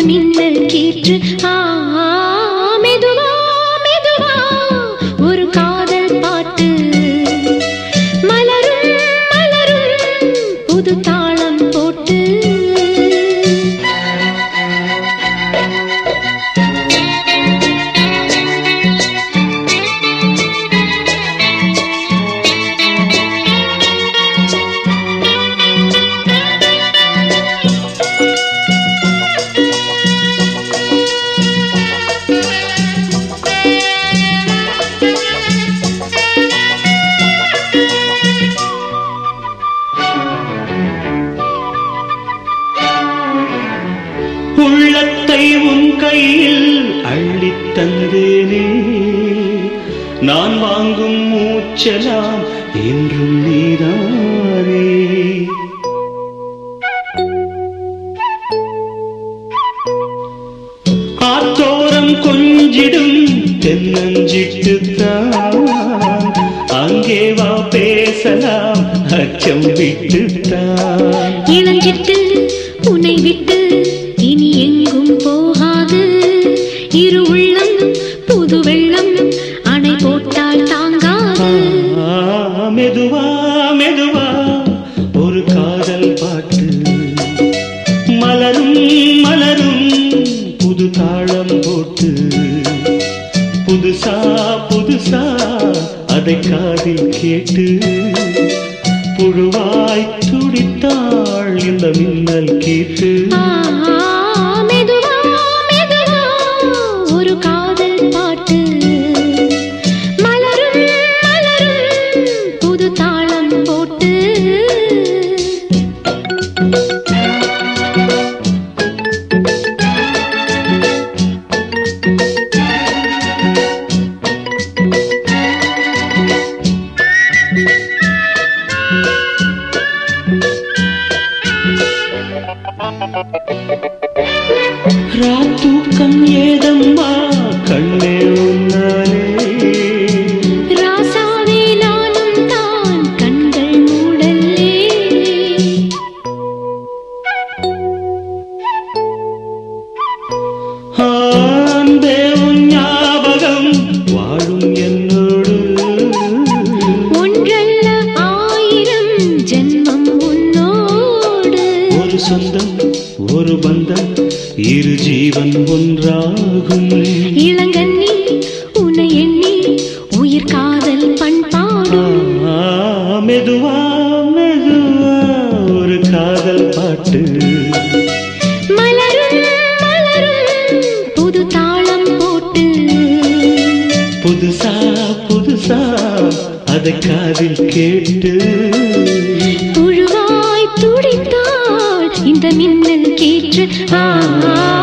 நின்ன கீற்று கையில் அள்ளித்தந்தேனே. நான் வாங்கும் மூச்சலாம் என்றும் நீதானே. ஆத்தோரம் கொஞ்சிடும் தென்னஞ்சிட்டுத்தான் அங்கே வா பேசலாம் அச்சம் விட்டுத்தான். இளஞ்சிட்டு உன்னை விட்டு அதை காதில் கேட்டு புழுவாய் துடித்தாள் இந்த மின்னல் கேட்டு. ராத்தூக்கம் ஏதம்மா? கண்ணே உன்னாலே. ராசாவே நானும் தான் கண்கள் மூடல்லே. ஆண்டே உன் ஞாபகம் வாழும் என்னோடு. ஒன்றல்ல ஆயிரம் ஜென்மம் உன்னோடு. ஒரு சொந்தம் ஒரு பந்தம் இரு ஜீவன் ஒன்றாகும். இளங்கண்ணி உன்னை எண்ணி உயிர் காதல் பண்பாடும். மெதுவா மெதுவா ஒரு காதல் பாட்டு. மலரும் மலரும் புது தாளம் போட்டு. புதுசா புதுசா அதை காதில் கேட்டு. புழுவாய் துடித்தாள் இந்த மின்னல் கேற்று ஆ